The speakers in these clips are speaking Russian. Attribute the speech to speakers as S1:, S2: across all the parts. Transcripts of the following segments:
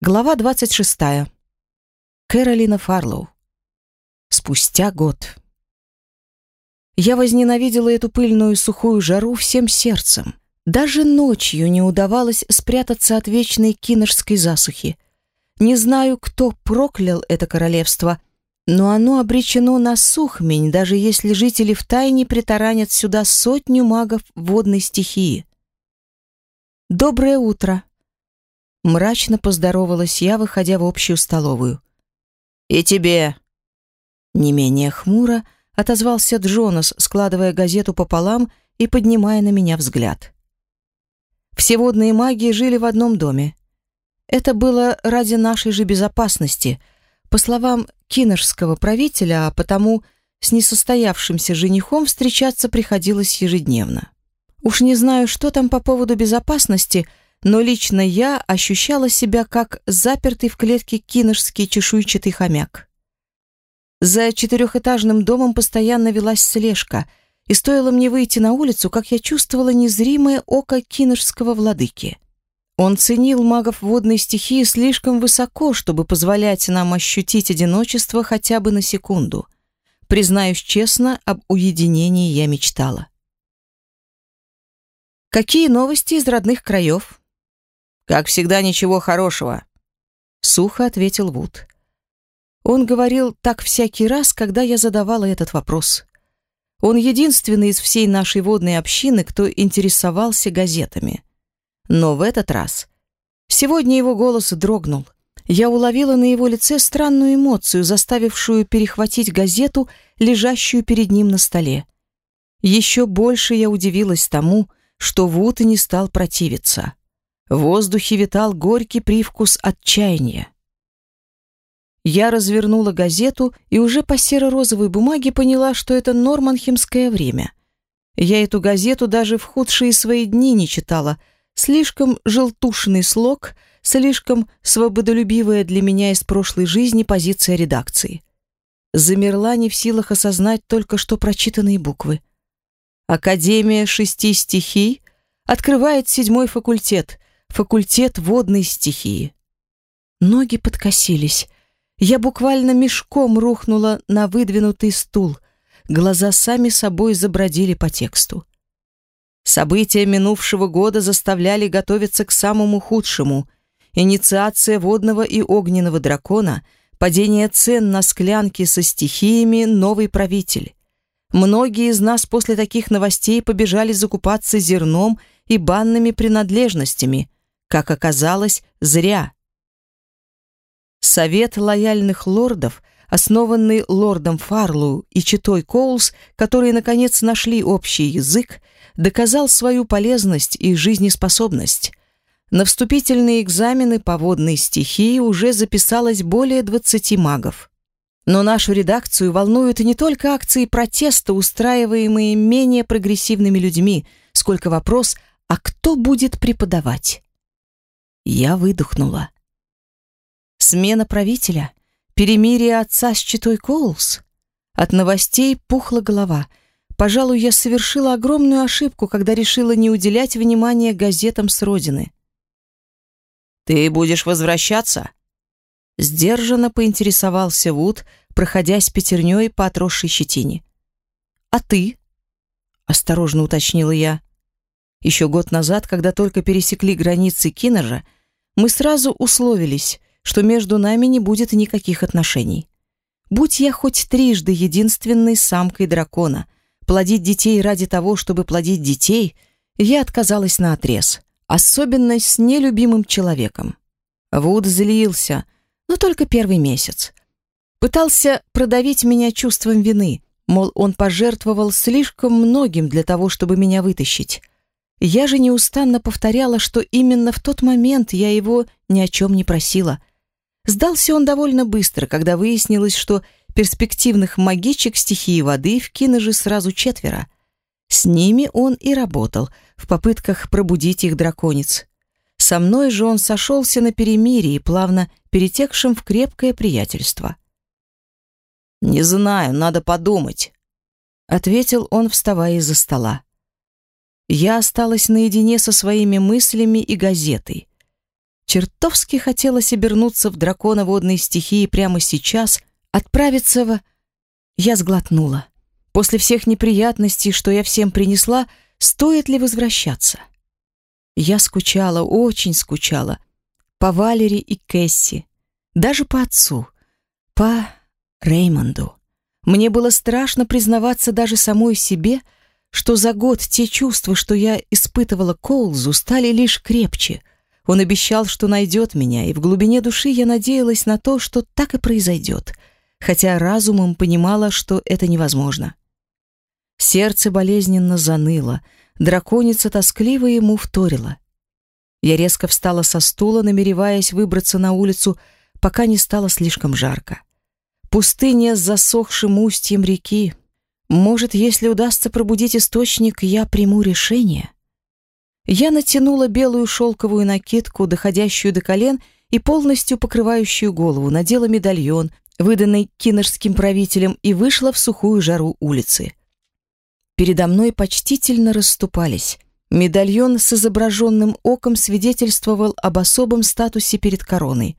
S1: Глава 26. Кэролина Фарлоу. Спустя год. Я возненавидела эту пыльную сухую жару всем сердцем. Даже ночью не удавалось спрятаться от вечной киношской засухи. Не знаю, кто проклял это королевство, но оно обречено на сухмень, даже если жители втайне притаранят сюда сотню магов водной стихии. Доброе утро. Мрачно поздоровалась я, выходя в общую столовую. «И тебе!» Не менее хмуро отозвался Джонас, складывая газету пополам и поднимая на меня взгляд. Все водные маги жили в одном доме. Это было ради нашей же безопасности, по словам киношского правителя, а потому с несостоявшимся женихом встречаться приходилось ежедневно. Уж не знаю, что там по поводу безопасности – но лично я ощущала себя как запертый в клетке киношский чешуйчатый хомяк. За четырехэтажным домом постоянно велась слежка, и стоило мне выйти на улицу, как я чувствовала незримое око киношского владыки. Он ценил магов водной стихии слишком высоко, чтобы позволять нам ощутить одиночество хотя бы на секунду. Признаюсь честно, об уединении я мечтала. «Какие новости из родных краев?» «Как всегда, ничего хорошего», — сухо ответил Вуд. Он говорил так всякий раз, когда я задавала этот вопрос. Он единственный из всей нашей водной общины, кто интересовался газетами. Но в этот раз... Сегодня его голос дрогнул. Я уловила на его лице странную эмоцию, заставившую перехватить газету, лежащую перед ним на столе. Еще больше я удивилась тому, что Вуд не стал противиться. В воздухе витал горький привкус отчаяния. Я развернула газету и уже по серо-розовой бумаге поняла, что это норманхемское время. Я эту газету даже в худшие свои дни не читала. Слишком желтушный слог, слишком свободолюбивая для меня из прошлой жизни позиция редакции. Замерла не в силах осознать только что прочитанные буквы. Академия шести стихий открывает седьмой факультет — факультет водной стихии. Ноги подкосились. Я буквально мешком рухнула на выдвинутый стул. Глаза сами собой забродили по тексту. События минувшего года заставляли готовиться к самому худшему. Инициация водного и огненного дракона, падение цен на склянки со стихиями, новый правитель. Многие из нас после таких новостей побежали закупаться зерном и банными принадлежностями – как оказалось, зря. Совет лояльных лордов, основанный лордом Фарлоу и читой Коулс, которые, наконец, нашли общий язык, доказал свою полезность и жизнеспособность. На вступительные экзамены по водной стихии уже записалось более 20 магов. Но нашу редакцию волнуют не только акции протеста, устраиваемые менее прогрессивными людьми, сколько вопрос, а кто будет преподавать. Я выдохнула. Смена правителя? Перемирие отца с читой Коулс? От новостей пухла голова. Пожалуй, я совершила огромную ошибку, когда решила не уделять внимания газетам с родины. «Ты будешь возвращаться?» Сдержанно поинтересовался Вуд, проходясь пятерней по отросшей щетине. «А ты?» — осторожно уточнила я. Еще год назад, когда только пересекли границы Киннержа, мы сразу условились, что между нами не будет никаких отношений. Будь я хоть трижды единственной самкой дракона, плодить детей ради того, чтобы плодить детей, я отказалась на отрез, особенно с нелюбимым человеком. Вуд злился, но только первый месяц. Пытался продавить меня чувством вины, мол, он пожертвовал слишком многим для того, чтобы меня вытащить. Я же неустанно повторяла, что именно в тот момент я его ни о чем не просила. Сдался он довольно быстро, когда выяснилось, что перспективных магичек стихии воды в Киноже сразу четверо. С ними он и работал, в попытках пробудить их драконец. Со мной же он сошелся на перемирии, плавно перетекшем в крепкое приятельство. «Не знаю, надо подумать», — ответил он, вставая из-за стола я осталась наедине со своими мыслями и газетой. Чертовски хотелось обернуться в дракона водной стихии прямо сейчас, отправиться в... Я сглотнула. После всех неприятностей, что я всем принесла, стоит ли возвращаться? Я скучала, очень скучала. По Валери и Кэсси. Даже по отцу. По Реймонду. Мне было страшно признаваться даже самой себе, что за год те чувства, что я испытывала Коулзу, стали лишь крепче. Он обещал, что найдет меня, и в глубине души я надеялась на то, что так и произойдет, хотя разумом понимала, что это невозможно. Сердце болезненно заныло, драконица тоскливо ему вторила. Я резко встала со стула, намереваясь выбраться на улицу, пока не стало слишком жарко. Пустыня с засохшим устьем реки. Может, если удастся пробудить источник, я приму решение. Я натянула белую шелковую накидку, доходящую до колен и полностью покрывающую голову, надела медальон, выданный киношским правителем, и вышла в сухую жару улицы передо мной почтительно расступались. Медальон с изображенным оком свидетельствовал об особом статусе перед короной.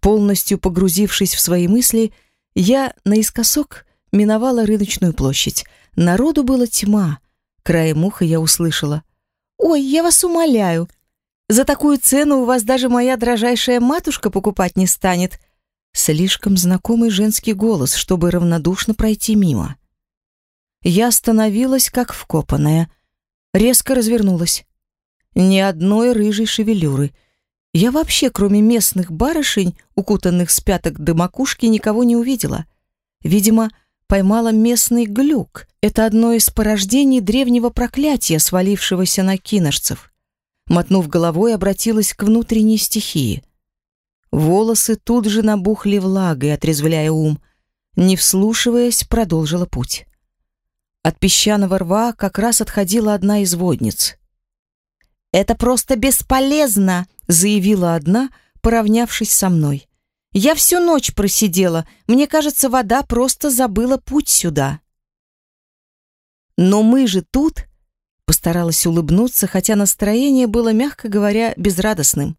S1: Полностью погрузившись в свои мысли, я наискосок миновала рыночную площадь. Народу было тьма. Краем уха я услышала. «Ой, я вас умоляю, за такую цену у вас даже моя дрожайшая матушка покупать не станет». Слишком знакомый женский голос, чтобы равнодушно пройти мимо. Я остановилась, как вкопанная. Резко развернулась. Ни одной рыжей шевелюры. Я вообще, кроме местных барышень, укутанных с пяток до макушки, никого не увидела. Видимо, поймала местный глюк. Это одно из порождений древнего проклятия, свалившегося на киношцев. Мотнув головой, обратилась к внутренней стихии. Волосы тут же набухли влагой, отрезвляя ум. Не вслушиваясь, продолжила путь. От песчаного рва как раз отходила одна из водниц. «Это просто бесполезно!» — заявила одна, поравнявшись со мной. «Я всю ночь просидела. Мне кажется, вода просто забыла путь сюда». «Но мы же тут!» — постаралась улыбнуться, хотя настроение было, мягко говоря, безрадостным.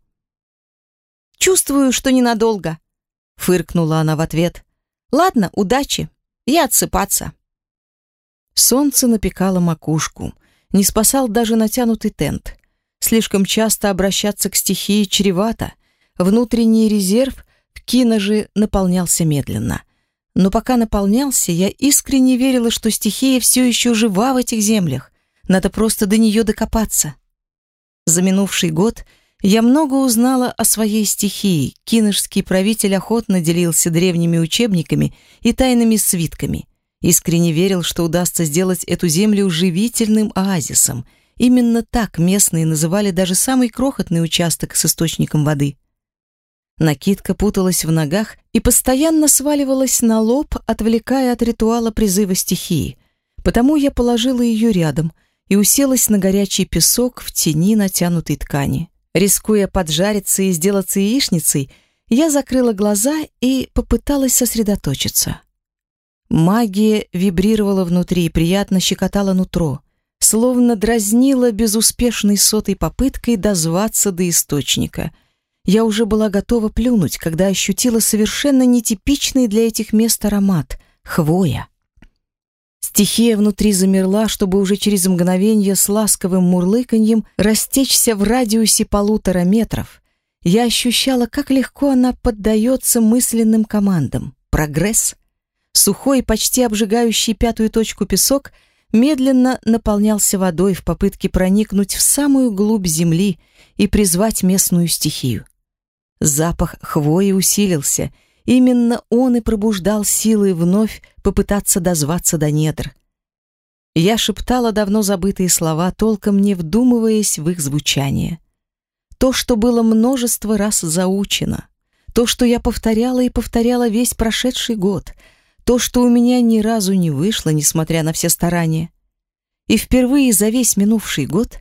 S1: «Чувствую, что ненадолго», — фыркнула она в ответ. «Ладно, удачи. Я отсыпаться». Солнце напекало макушку, не спасал даже натянутый тент. Слишком часто обращаться к стихии чревато. Внутренний резерв кино же наполнялся медленно. Но пока наполнялся, я искренне верила, что стихия все еще жива в этих землях. Надо просто до нее докопаться. За минувший год я много узнала о своей стихии. Киношский правитель охотно делился древними учебниками и тайными свитками – Искренне верил, что удастся сделать эту землю живительным оазисом. Именно так местные называли даже самый крохотный участок с источником воды. Накидка путалась в ногах и постоянно сваливалась на лоб, отвлекая от ритуала призыва стихии. Потому я положила ее рядом и уселась на горячий песок в тени натянутой ткани. Рискуя поджариться и сделаться яичницей, я закрыла глаза и попыталась сосредоточиться. Магия вибрировала внутри и приятно щекотала нутро, словно дразнила безуспешной сотой попыткой дозваться до источника. Я уже была готова плюнуть, когда ощутила совершенно нетипичный для этих мест аромат — хвоя. Стихия внутри замерла, чтобы уже через мгновение с ласковым мурлыканьем растечься в радиусе полутора метров. Я ощущала, как легко она поддается мысленным командам. Прогресс — Сухой, почти обжигающий пятую точку песок медленно наполнялся водой в попытке проникнуть в самую глубь земли и призвать местную стихию. Запах хвои усилился. Именно он и пробуждал силы вновь попытаться дозваться до недр. Я шептала давно забытые слова, толком не вдумываясь в их звучание. То, что было множество раз заучено, то, что я повторяла и повторяла весь прошедший год — то, что у меня ни разу не вышло, несмотря на все старания. И впервые за весь минувший год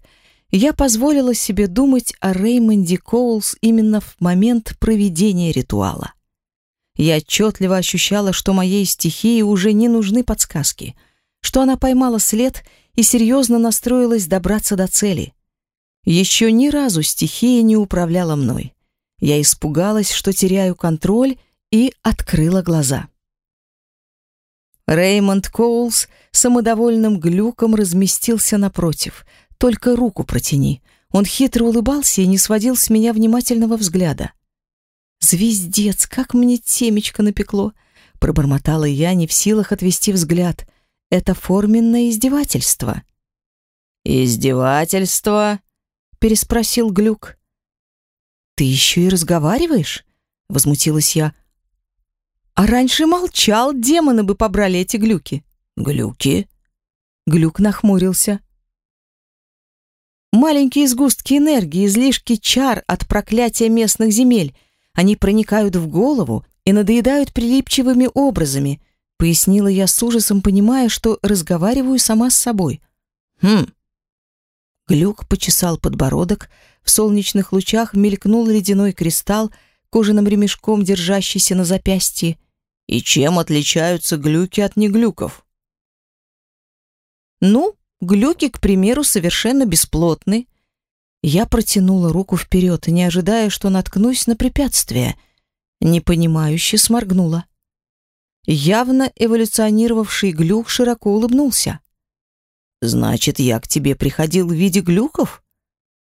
S1: я позволила себе думать о Реймонде Коулс именно в момент проведения ритуала. Я отчетливо ощущала, что моей стихии уже не нужны подсказки, что она поймала след и серьезно настроилась добраться до цели. Еще ни разу стихия не управляла мной. Я испугалась, что теряю контроль, и открыла глаза. Реймонд Коулс самодовольным глюком разместился напротив. Только руку протяни. Он хитро улыбался и не сводил с меня внимательного взгляда. «Звездец, как мне темечко напекло!» Пробормотала я, не в силах отвести взгляд. «Это форменное издевательство».
S2: «Издевательство?»
S1: переспросил Глюк. «Ты еще и разговариваешь?» — возмутилась я. «А раньше молчал, демоны бы побрали эти глюки».
S2: «Глюки?»
S1: Глюк нахмурился. «Маленькие сгустки энергии, излишки чар от проклятия местных земель. Они проникают в голову и надоедают прилипчивыми образами», пояснила я с ужасом, понимая, что разговариваю сама с собой.
S2: «Хм».
S1: Глюк почесал подбородок, в солнечных лучах мелькнул ледяной кристалл, кожаным ремешком держащийся на запястье.
S2: И чем отличаются глюки от неглюков?
S1: Ну, глюки, к примеру, совершенно бесплотны. Я протянула руку вперед, не ожидая, что наткнусь на препятствие. Непонимающе сморгнула. Явно эволюционировавший глюк широко улыбнулся.
S2: «Значит, я к тебе приходил в виде глюков?»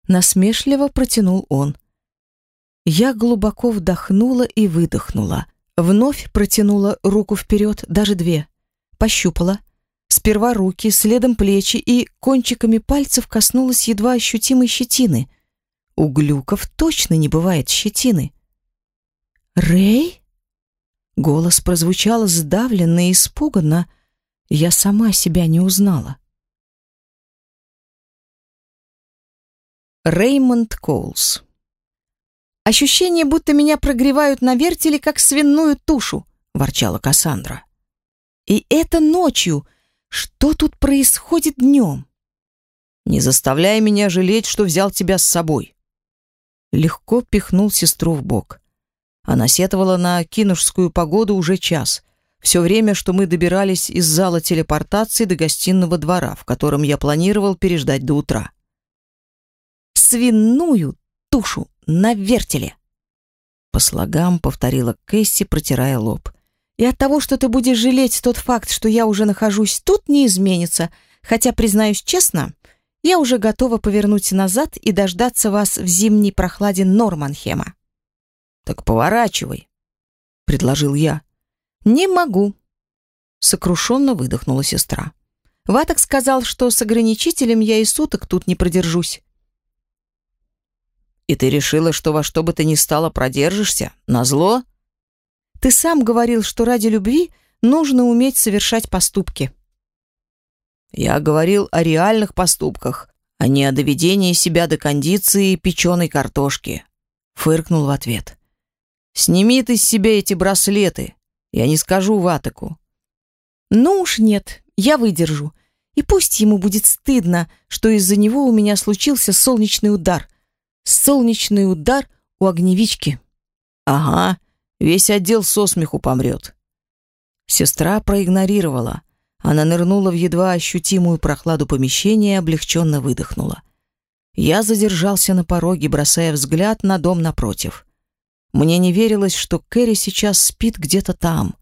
S1: Насмешливо протянул он. Я глубоко вдохнула и выдохнула. Вновь протянула руку вперед, даже две. Пощупала. Сперва руки, следом плечи и кончиками пальцев коснулась едва ощутимой щетины. У глюков точно не бывает щетины. «Рэй?» Голос прозвучал сдавленно и испуганно. Я сама себя не узнала. Реймонд Коулс. «Ощущение, будто меня прогревают на вертеле, как свиную тушу», — ворчала Кассандра. «И это ночью. Что тут происходит днем?»
S2: «Не заставляй меня жалеть, что взял тебя с собой».
S1: Легко пихнул сестру в бок. Она сетовала на кинушскую погоду уже час. Все время, что мы добирались из зала телепортации до гостиного двора, в котором я планировал переждать до утра свиную тушу на вертеле. По слогам повторила Кэсси, протирая лоб. И от того, что ты будешь жалеть тот факт, что я уже нахожусь тут, не изменится. Хотя, признаюсь честно, я уже готова повернуть назад и дождаться вас в зимней прохладе Норманхема.
S2: Так поворачивай, предложил я.
S1: Не могу, сокрушенно выдохнула сестра. Ваток сказал, что с ограничителем я и суток тут не продержусь.
S2: И ты решила, что во что бы ты ни стало продержишься? Назло?
S1: Ты сам говорил, что ради любви нужно уметь совершать поступки.
S2: Я говорил о реальных поступках, а не о доведении себя до кондиции печеной картошки. Фыркнул в ответ. Сними ты с себя эти браслеты. Я не скажу Ватаку.
S1: Ну уж нет, я выдержу. И пусть ему будет стыдно, что из-за него у меня случился солнечный удар, Солнечный удар у огневички.
S2: Ага, весь отдел со смеху помрет.
S1: Сестра проигнорировала. Она нырнула в едва ощутимую прохладу помещения и облегченно выдохнула. Я задержался на пороге, бросая взгляд на дом напротив. Мне не верилось, что Кэрри сейчас спит где-то там,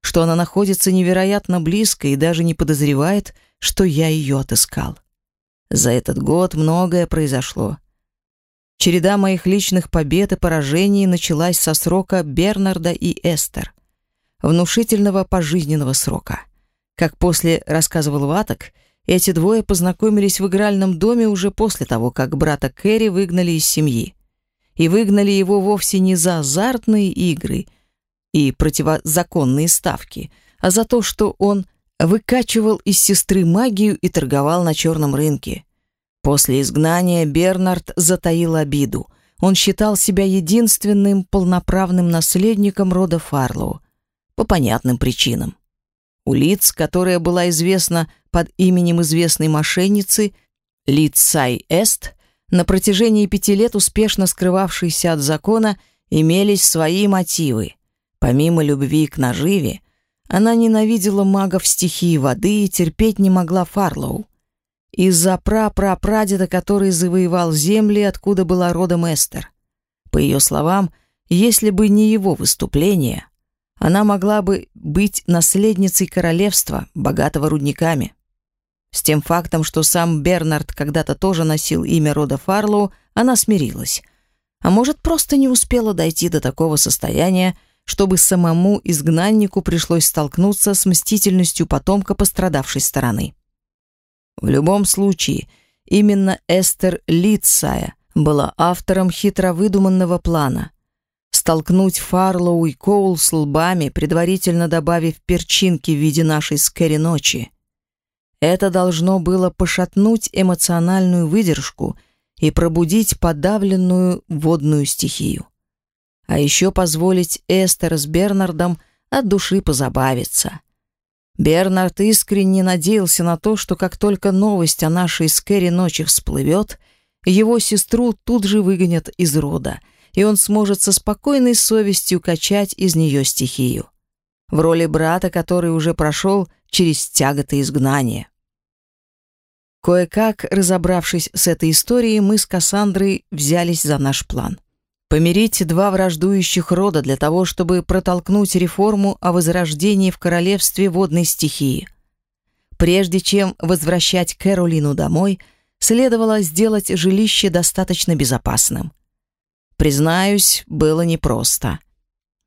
S1: что она находится невероятно близко и даже не подозревает, что я ее отыскал. За этот год многое произошло. Череда моих личных побед и поражений началась со срока Бернарда и Эстер. Внушительного пожизненного срока. Как после рассказывал Ваток, эти двое познакомились в игральном доме уже после того, как брата Кэрри выгнали из семьи. И выгнали его вовсе не за азартные игры и противозаконные ставки, а за то, что он выкачивал из сестры магию и торговал на черном рынке. После изгнания Бернард затаил обиду. Он считал себя единственным полноправным наследником рода Фарлоу. По понятным причинам. У лиц, которая была известна под именем известной мошенницы Лид Сай Эст, на протяжении пяти лет успешно скрывавшейся от закона, имелись свои мотивы. Помимо любви к наживе, она ненавидела магов стихии воды и терпеть не могла Фарлоу из-за пра-пра-прадеда, который завоевал земли, откуда была родом Эстер. По ее словам, если бы не его выступление, она могла бы быть наследницей королевства, богатого рудниками. С тем фактом, что сам Бернард когда-то тоже носил имя рода Фарлоу, она смирилась. А может, просто не успела дойти до такого состояния, чтобы самому изгнаннику пришлось столкнуться с мстительностью потомка пострадавшей стороны. В любом случае, именно Эстер Литсая была автором хитро выдуманного плана столкнуть Фарлоу и Коул с лбами, предварительно добавив перчинки в виде нашей скэри ночи. Это должно было пошатнуть эмоциональную выдержку и пробудить подавленную водную стихию. А еще позволить Эстер с Бернардом от души позабавиться. Бернард искренне надеялся на то, что как только новость о нашей Скэри ночи всплывет, его сестру тут же выгонят из рода, и он сможет со спокойной совестью качать из нее стихию. В роли брата, который уже прошел через тяготы изгнания. Кое-как, разобравшись с этой историей, мы с Кассандрой взялись за наш план. Помирить два враждующих рода для того, чтобы протолкнуть реформу о возрождении в королевстве водной стихии. Прежде чем возвращать Кэролину домой, следовало сделать жилище достаточно безопасным. Признаюсь, было непросто.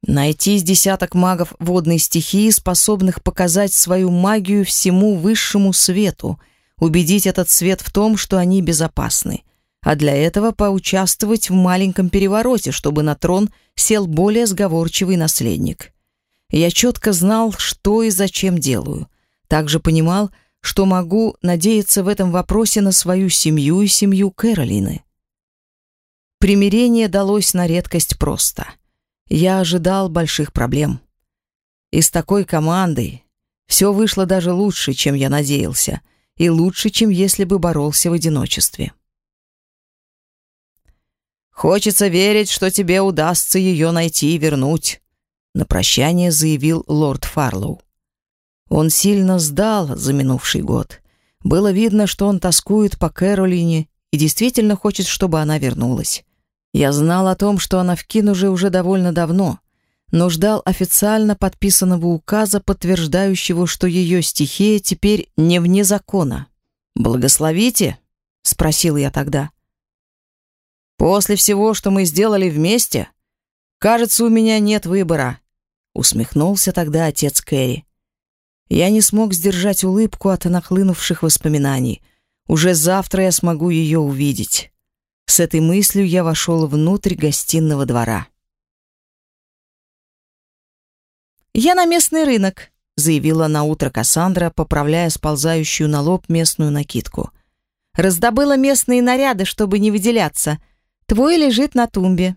S1: Найти с десяток магов водной стихии, способных показать свою магию всему высшему свету, убедить этот свет в том, что они безопасны – а для этого поучаствовать в маленьком перевороте, чтобы на трон сел более сговорчивый наследник. Я четко знал, что и зачем делаю. Также понимал, что могу надеяться в этом вопросе на свою семью и семью Кэролины. Примирение далось на редкость просто. Я ожидал больших проблем. И с такой командой все вышло даже лучше, чем я надеялся, и лучше, чем если бы боролся в одиночестве. Хочется верить, что тебе удастся ее найти и вернуть», — на прощание заявил лорд Фарлоу. Он сильно сдал за минувший год. Было видно, что он тоскует по Кэролине и действительно хочет, чтобы она вернулась. Я знал о том, что она в Кинуже уже довольно давно, но ждал официально подписанного указа, подтверждающего, что ее стихия теперь не вне закона. «Благословите?» — спросил я тогда. После всего, что мы сделали вместе, кажется, у меня нет выбора, усмехнулся тогда отец Кэрри. Я не смог сдержать улыбку от нахлынувших воспоминаний. Уже завтра я смогу ее увидеть. С этой мыслью я вошел внутрь гостиного двора. «Я на местный рынок», — заявила на утро Кассандра, поправляя сползающую на лоб местную накидку. «Раздобыла местные наряды, чтобы не выделяться. Твой лежит на тумбе».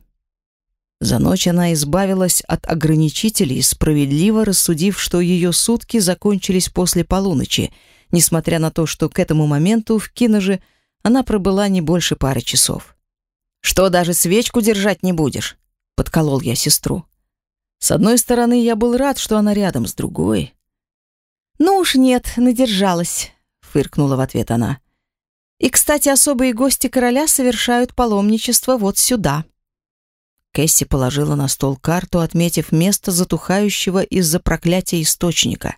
S1: За ночь она избавилась от ограничителей, справедливо рассудив, что ее сутки закончились после полуночи, несмотря на то, что к этому моменту в Киноже она пробыла не больше пары часов. «Что, даже свечку держать не будешь?» — подколол я сестру. С одной стороны, я был рад, что она рядом, с другой... «Ну уж нет, надержалась», — фыркнула в ответ она. И, кстати, особые гости короля совершают паломничество вот сюда. Кэсси положила на стол карту, отметив место затухающего из-за проклятия источника.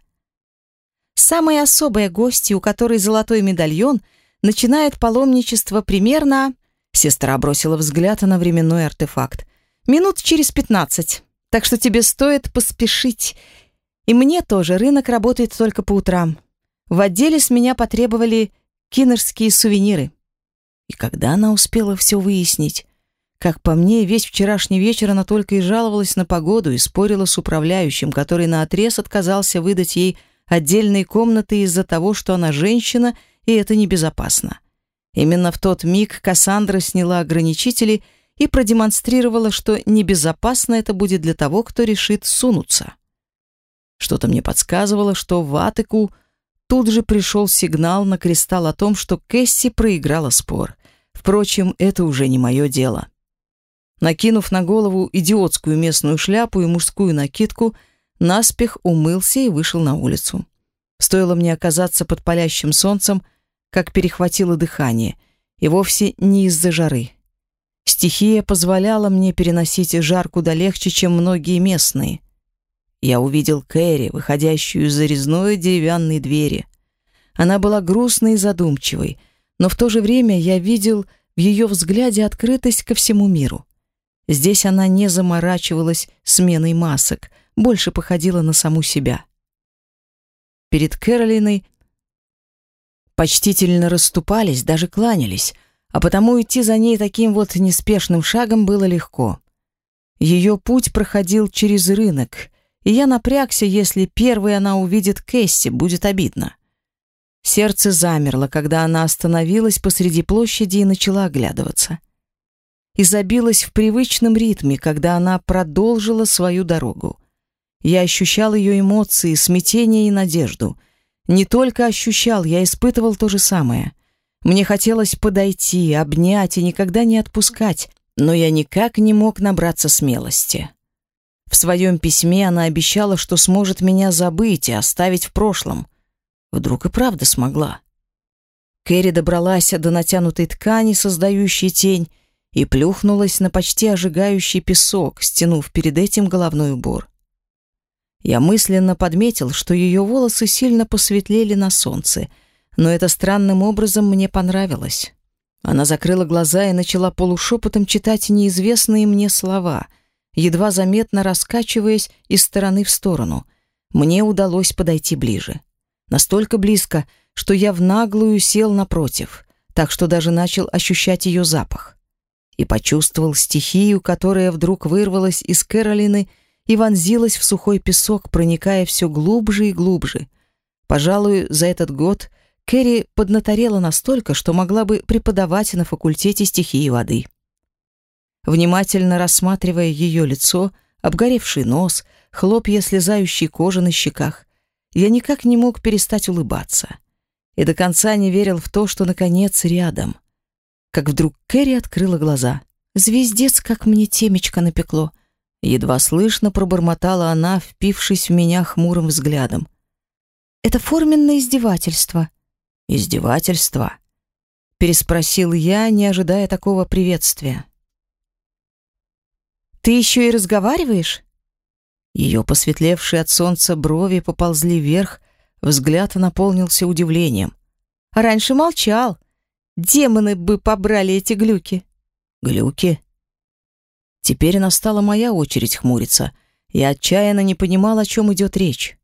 S1: Самые особые гости, у которой золотой медальон, начинают паломничество примерно... Сестра бросила взгляд на временной артефакт. Минут через пятнадцать. Так что тебе стоит поспешить. И мне тоже, рынок работает только по утрам. В отделе с меня потребовали кинерские сувениры. И когда она успела все выяснить? Как по мне, весь вчерашний вечер она только и жаловалась на погоду и спорила с управляющим, который наотрез отказался выдать ей отдельные комнаты из-за того, что она женщина, и это небезопасно. Именно в тот миг Кассандра сняла ограничители и продемонстрировала, что небезопасно это будет для того, кто решит сунуться. Что-то мне подсказывало, что в Атыку Тут же пришел сигнал на кристалл о том, что Кэсси проиграла спор. Впрочем, это уже не мое дело. Накинув на голову идиотскую местную шляпу и мужскую накидку, наспех умылся и вышел на улицу. Стоило мне оказаться под палящим солнцем, как перехватило дыхание, и вовсе не из-за жары. Стихия позволяла мне переносить жар куда легче, чем многие местные. Я увидел Кэрри, выходящую из зарезной деревянной двери. Она была грустной и задумчивой, но в то же время я видел в ее взгляде открытость ко всему миру. Здесь она не заморачивалась сменой масок, больше походила на саму себя. Перед Кэролиной почтительно расступались, даже кланялись, а потому идти за ней таким вот неспешным шагом было легко. Ее путь проходил через рынок, и я напрягся, если первой она увидит Кэсси, будет обидно. Сердце замерло, когда она остановилась посреди площади и начала оглядываться. И забилось в привычном ритме, когда она продолжила свою дорогу. Я ощущал ее эмоции, смятение и надежду. Не только ощущал, я испытывал то же самое. Мне хотелось подойти, обнять и никогда не отпускать, но я никак не мог набраться смелости. В своем письме она обещала, что сможет меня забыть и оставить в прошлом. Вдруг и правда смогла. Кэрри добралась до натянутой ткани, создающей тень, и плюхнулась на почти ожигающий песок, стянув перед этим головной убор. Я мысленно подметил, что ее волосы сильно посветлели на солнце, но это странным образом мне понравилось. Она закрыла глаза и начала полушепотом читать неизвестные мне слова, едва заметно раскачиваясь из стороны в сторону. Мне удалось подойти ближе. Настолько близко, что я в наглую сел напротив, так что даже начал ощущать ее запах. И почувствовал стихию, которая вдруг вырвалась из Кэролины и вонзилась в сухой песок, проникая все глубже и глубже. Пожалуй, за этот год Кэрри поднаторела настолько, что могла бы преподавать на факультете стихии воды. Внимательно рассматривая ее лицо, обгоревший нос, хлопья слезающей кожи на щеках, я никак не мог перестать улыбаться. И до конца не верил в то, что, наконец, рядом. Как вдруг Кэрри открыла глаза. «Звездец, как мне темечко напекло!» Едва слышно пробормотала она, впившись в меня хмурым взглядом. «Это форменное издевательство». «Издевательство?» Переспросил я, не ожидая такого приветствия. «Ты еще и разговариваешь?» Ее посветлевшие от солнца брови поползли вверх, взгляд наполнился удивлением. «Раньше молчал. Демоны бы побрали эти глюки». «Глюки?» Теперь настала моя очередь хмуриться. Я отчаянно не понимал, о чем идет речь.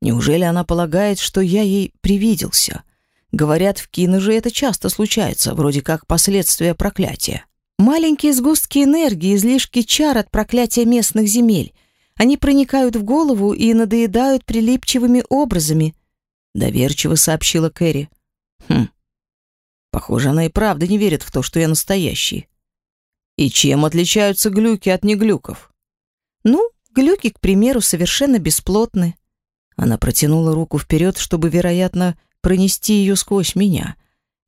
S1: Неужели она полагает, что я ей привиделся? Говорят, в кино же это часто случается, вроде как последствия проклятия. Маленькие сгустки энергии, излишки чар от проклятия местных земель — они проникают в голову и надоедают прилипчивыми образами», — доверчиво сообщила Кэрри. «Хм. Похоже, она и правда не верит в то, что я настоящий. И чем отличаются глюки от неглюков?» «Ну, глюки, к примеру, совершенно бесплотны». Она протянула руку вперед, чтобы, вероятно, пронести ее сквозь меня,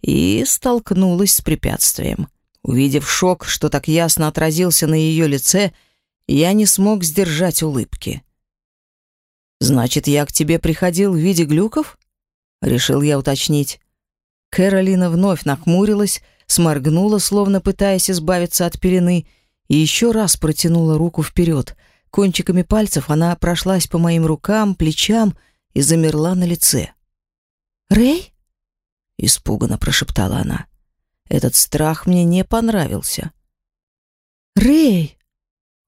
S1: и столкнулась с препятствием. Увидев шок, что так ясно отразился на ее лице, — я не смог сдержать улыбки. «Значит, я к тебе приходил в виде глюков?» Решил я уточнить. Кэролина вновь нахмурилась, сморгнула, словно пытаясь избавиться от пелены, и еще раз протянула руку вперед. Кончиками пальцев она прошлась по моим рукам, плечам и замерла на лице. «Рэй?» — испуганно прошептала она. Этот страх мне не понравился. «Рэй!»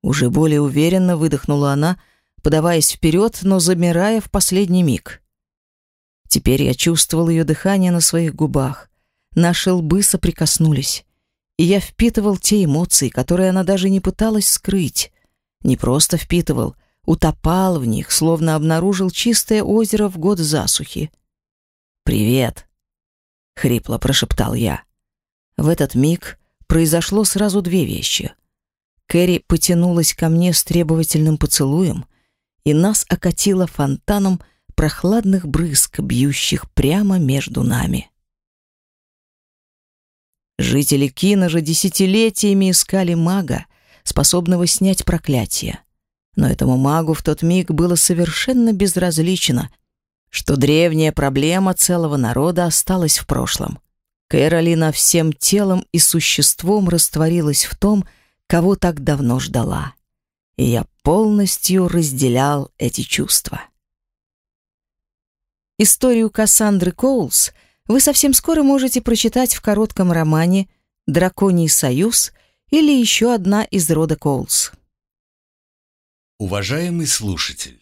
S1: Уже более уверенно выдохнула она, подаваясь вперед, но замирая в последний миг. Теперь я чувствовал ее дыхание на своих губах. Наши лбы соприкоснулись, и я впитывал те эмоции, которые она даже не пыталась скрыть. Не просто впитывал, утопал в них, словно обнаружил чистое озеро в год засухи. «Привет!» — хрипло прошептал я. В этот миг произошло сразу две вещи. Кэрри потянулась ко мне с требовательным поцелуем, и нас окатило фонтаном прохладных брызг, бьющих прямо между нами. Жители Кина же десятилетиями искали мага, способного снять проклятие. Но этому магу в тот миг было совершенно безразлично, что древняя проблема целого народа осталась в прошлом. Кэролина всем телом и существом растворилась в том, кого так давно ждала. И я полностью разделял эти чувства. Историю Кассандры Коулс вы совсем скоро можете прочитать в коротком романе «Драконий союз» или еще одна из рода Коулс.
S3: Уважаемый слушатель,